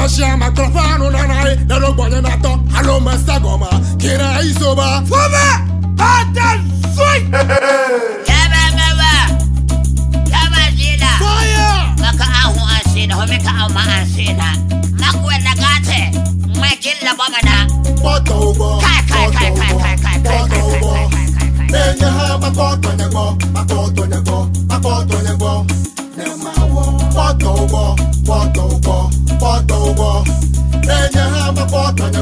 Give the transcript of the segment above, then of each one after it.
Mamashia makrofano nanai Narobwane nato Halo masagoma Kira isoba Fova Ata zoi Yaba mawa Yaba zina Fire. Maka ahu ansina Homika ama ansina Makwe nagate Mwekila bamana Bota ubo Kai kai kai kai kai kai kai kai kai kai Nenye ha makoto nyego Makoto nyego Makoto nyego Nemawo Bota ubo Bota ubo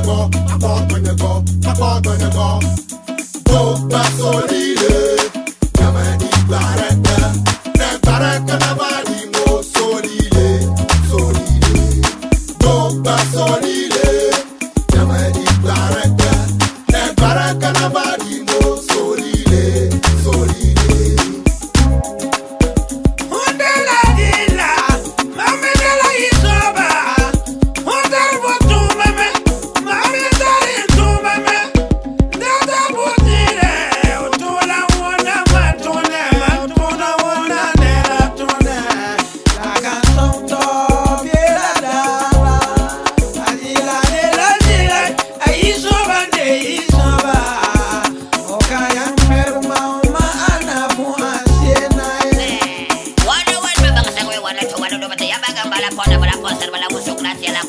go, I go, when you go, I go, when you go. Go back. te llaman gamba la pone, la conserva, la busucracia, la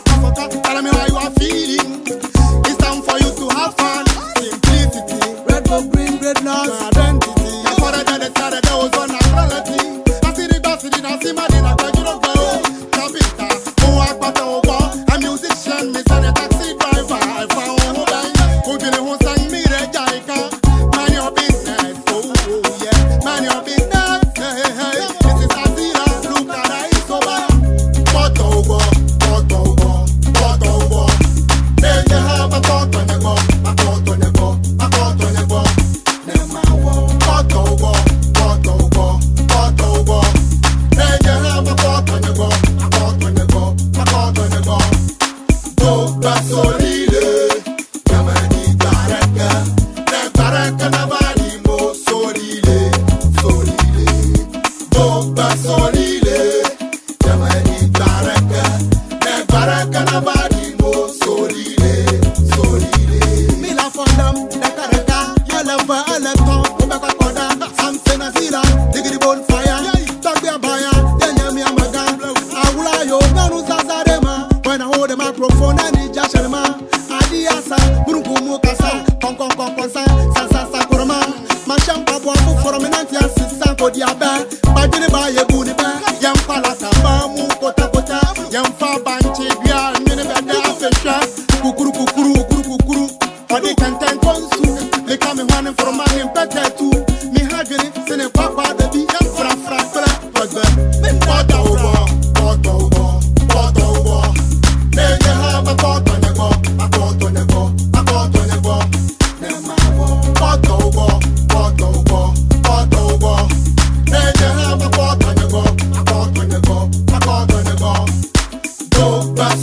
microphone na ni ja sharma adi asa burungu mu kasa kon kon kon kon sa sa sa sa koroma ma sham pa bo mu forum na ti asisa ko di aba ba. Jini ba ye bu ni ba. Yam pala sa ba mu kota kota. Yam fa banchi bia mi ni ba da fe sha. Kukuru kukuru kukuru kukuru. Odi kan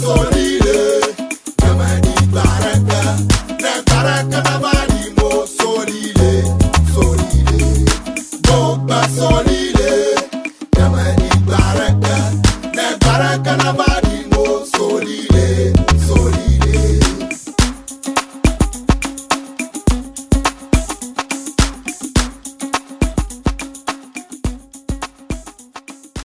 Sorry.